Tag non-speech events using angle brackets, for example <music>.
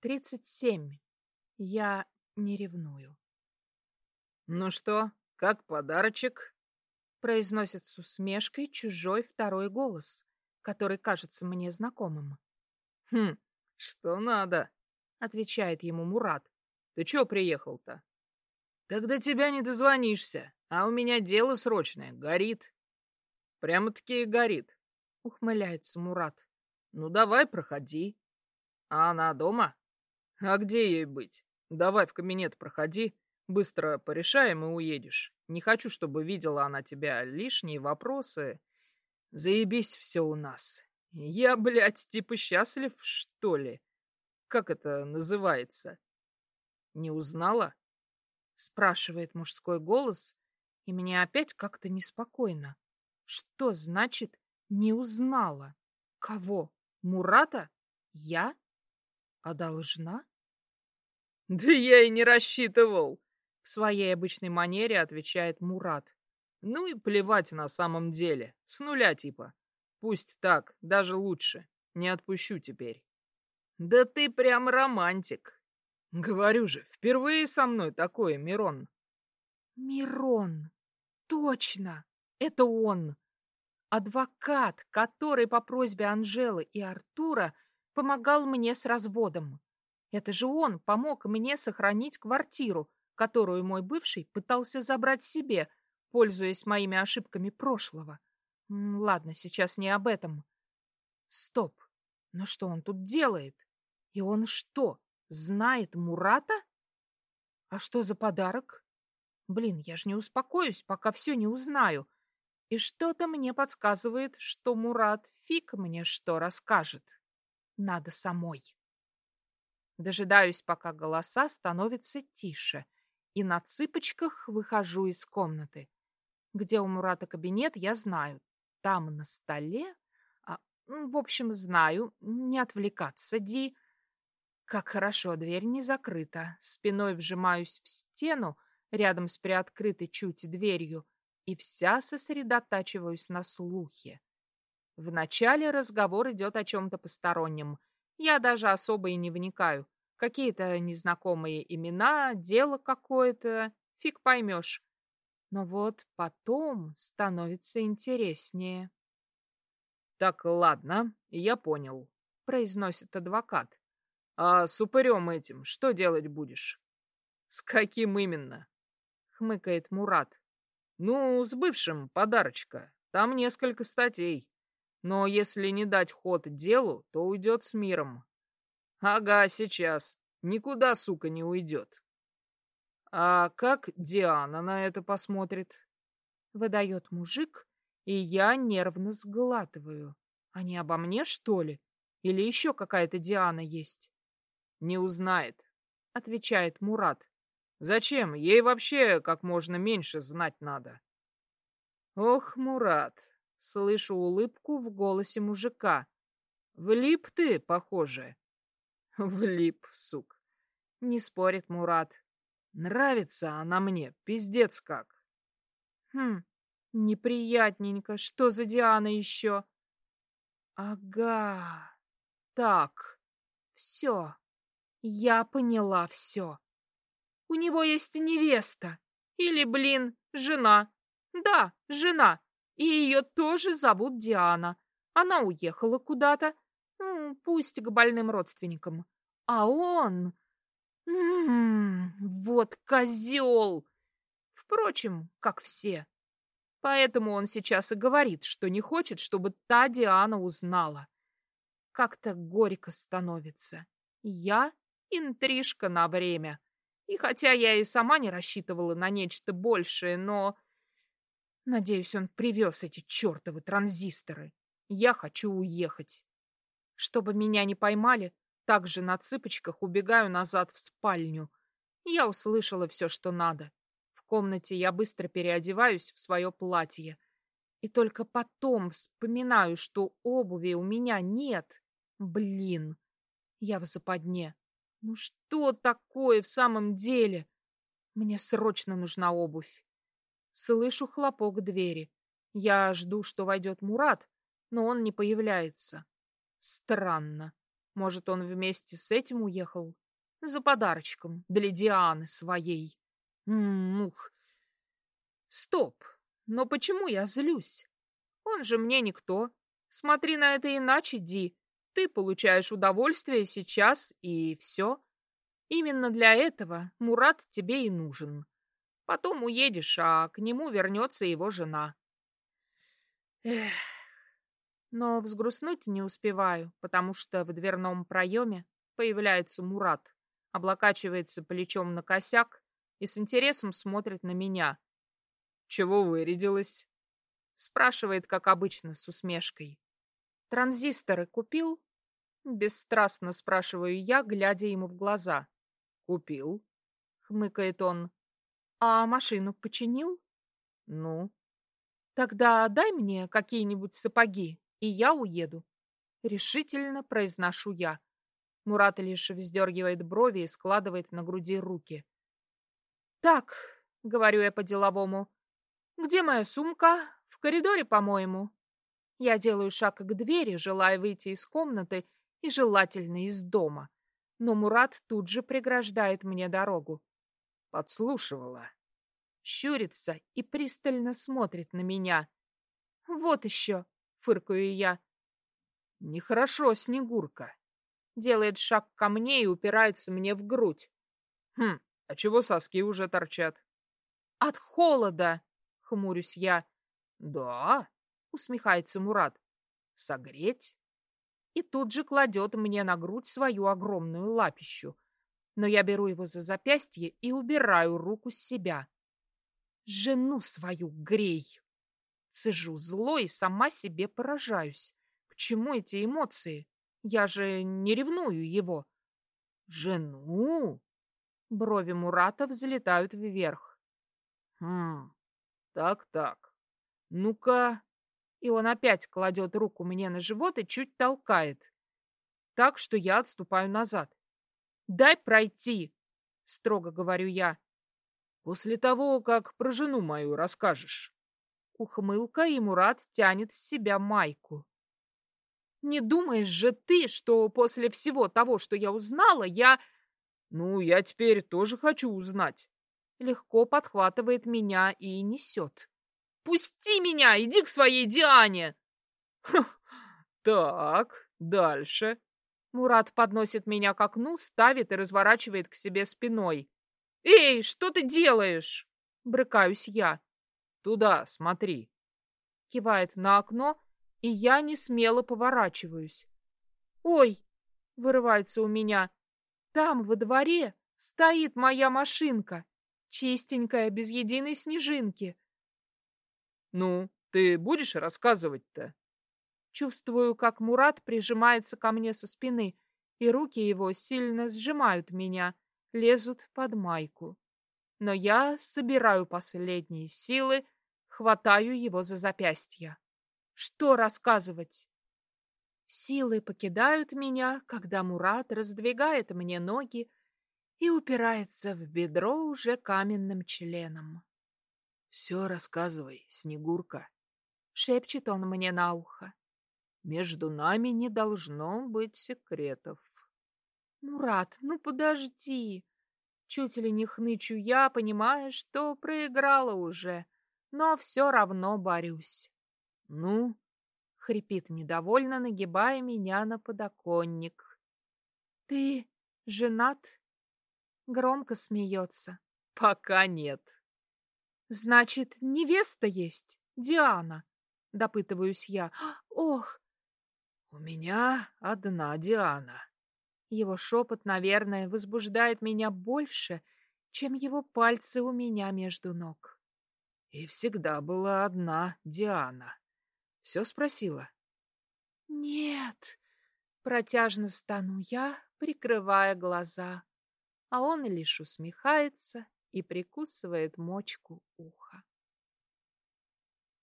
Тридцать семь. Я не ревную. «Ну что, как подарочек?» Произносит с усмешкой чужой второй голос, который кажется мне знакомым. «Хм, что надо?» — отвечает ему Мурат. «Ты чё приехал-то?» «Когда тебя не дозвонишься, а у меня дело срочное, горит». «Прямо-таки горит», — ухмыляется Мурат. «Ну давай, проходи». «А она дома?» «А где ей быть? Давай в кабинет проходи, быстро порешаем и уедешь. Не хочу, чтобы видела она тебя лишние вопросы. Заебись все у нас. Я, блядь, типа счастлив, что ли? Как это называется? Не узнала?» Спрашивает мужской голос, и мне опять как-то неспокойно. Что значит «не узнала»? Кого? Мурата? Я? А должна? Да я и не рассчитывал. В своей обычной манере отвечает Мурат. Ну и плевать на самом деле. С нуля типа. Пусть так, даже лучше. Не отпущу теперь. Да ты прям романтик. Говорю же, впервые со мной такое, Мирон. Мирон. Точно. Это он. Адвокат, который по просьбе Анжелы и Артура помогал мне с разводом. Это же он помог мне сохранить квартиру, которую мой бывший пытался забрать себе, пользуясь моими ошибками прошлого. Ладно, сейчас не об этом. Стоп. Но что он тут делает? И он что, знает Мурата? А что за подарок? Блин, я ж не успокоюсь, пока все не узнаю. И что-то мне подсказывает, что Мурат фиг мне что расскажет. Надо самой. Дожидаюсь, пока голоса становятся тише, и на цыпочках выхожу из комнаты. Где у Мурата кабинет, я знаю. Там на столе... А, в общем, знаю. Не отвлекаться, Ди. Как хорошо, дверь не закрыта. Спиной вжимаюсь в стену, рядом с приоткрытой чуть дверью, и вся сосредотачиваюсь на слухе. Вначале разговор идет о чем-то постороннем — я даже особо и не вникаю. Какие-то незнакомые имена, дело какое-то, фиг поймешь. Но вот потом становится интереснее. «Так, ладно, я понял», — произносит адвокат. «А с упырем этим что делать будешь?» «С каким именно?» — хмыкает Мурат. «Ну, с бывшим подарочка. Там несколько статей. Но если не дать ход делу, то уйдет с миром. Ага, сейчас. Никуда, сука, не уйдет. А как Диана на это посмотрит? Выдает мужик, и я нервно сглатываю. Они обо мне, что ли? Или еще какая-то Диана есть? Не узнает, отвечает Мурат. Зачем? Ей вообще как можно меньше знать надо. Ох, Мурат, Слышу улыбку в голосе мужика. Влип ты, похоже. <laughs> Влип, сук. Не спорит Мурат. Нравится она мне, пиздец как. Хм, неприятненько. Что за Диана еще? Ага. Так, все. Я поняла все. У него есть невеста. Или, блин, жена. Да, жена. И ее тоже зовут Диана. Она уехала куда-то, ну, пусть к больным родственникам. А он... М -м -м, вот козел! Впрочем, как все. Поэтому он сейчас и говорит, что не хочет, чтобы та Диана узнала. Как-то горько становится. Я интрижка на время. И хотя я и сама не рассчитывала на нечто большее, но Надеюсь, он привез эти чертовы транзисторы. Я хочу уехать. Чтобы меня не поймали, также на цыпочках убегаю назад в спальню. Я услышала все, что надо. В комнате я быстро переодеваюсь в свое платье. И только потом вспоминаю, что обуви у меня нет. Блин, я в западне. Ну что такое в самом деле? Мне срочно нужна обувь. Слышу хлопок двери. Я жду, что войдет Мурат, но он не появляется. Странно. Может, он вместе с этим уехал? За подарочком для Дианы своей. Мух. Стоп. Но почему я злюсь? Он же мне никто. Смотри на это иначе, Ди. Ты получаешь удовольствие сейчас, и все. Именно для этого Мурат тебе и нужен. Потом уедешь, а к нему вернется его жена. Эх. Но взгрустнуть не успеваю, потому что в дверном проеме появляется Мурат, облокачивается плечом на косяк и с интересом смотрит на меня. «Чего вырядилась?» Спрашивает, как обычно, с усмешкой. «Транзисторы купил?» Бесстрастно спрашиваю я, глядя ему в глаза. «Купил», — хмыкает он. «А машину починил?» «Ну?» «Тогда дай мне какие-нибудь сапоги, и я уеду». Решительно произношу я. Мурат лишь вздергивает брови и складывает на груди руки. «Так», — говорю я по-деловому, — «где моя сумка? В коридоре, по-моему». Я делаю шаг к двери, желая выйти из комнаты и желательно из дома. Но Мурат тут же преграждает мне дорогу. Подслушивала. Щурится и пристально смотрит на меня. «Вот еще!» — фыркаю я. «Нехорошо, Снегурка!» Делает шаг ко мне и упирается мне в грудь. «Хм, а чего соски уже торчат?» «От холода!» — хмурюсь я. «Да?» — усмехается Мурат. «Согреть?» и тут же кладет мне на грудь свою огромную лапищу. Но я беру его за запястье и убираю руку с себя. Жену свою грей! Цежу зло и сама себе поражаюсь. К чему эти эмоции? Я же не ревную его. Жену? Брови Мурата взлетают вверх. Хм, так-так. Ну-ка, и он опять кладет руку мне на живот и чуть толкает. Так что я отступаю назад. «Дай пройти!» — строго говорю я. «После того, как про жену мою расскажешь». Ухмылка, и Мурат тянет с себя майку. «Не думаешь же ты, что после всего того, что я узнала, я...» «Ну, я теперь тоже хочу узнать». Легко подхватывает меня и несет. Пусти меня, иди к своей Диане!» «Так, дальше». Мурат подносит меня к окну, ставит и разворачивает к себе спиной. «Эй, что ты делаешь?» Брыкаюсь я. «Туда, смотри». Кивает на окно, и я не смело поворачиваюсь. «Ой!» — вырывается у меня. «Там, во дворе, стоит моя машинка, чистенькая, без единой снежинки. Ну, ты будешь рассказывать-то? Чувствую, как Мурат прижимается ко мне со спины, и руки его сильно сжимают меня, лезут под майку. Но я собираю последние силы, хватаю его за запястье. Что рассказывать? Силы покидают меня, когда Мурат раздвигает мне ноги и упирается в бедро уже каменным членом. Все рассказывай, Снегурка. Шепчет он мне на ухо. Между нами не должно быть секретов. Мурат, ну подожди. Чуть ли не хнычу я, понимая, что проиграла уже, но все равно борюсь. Ну? Хрипит недовольно, нагибая меня на подоконник. Ты женат? Громко смеется. Пока нет. Значит, невеста есть, Диана, допытываюсь я. Ох. У меня одна Диана. Его шепот, наверное, возбуждает меня больше, чем его пальцы у меня между ног. И всегда была одна Диана. Все спросила? Нет. Протяжно стану я, прикрывая глаза, а он лишь усмехается и прикусывает мочку уха.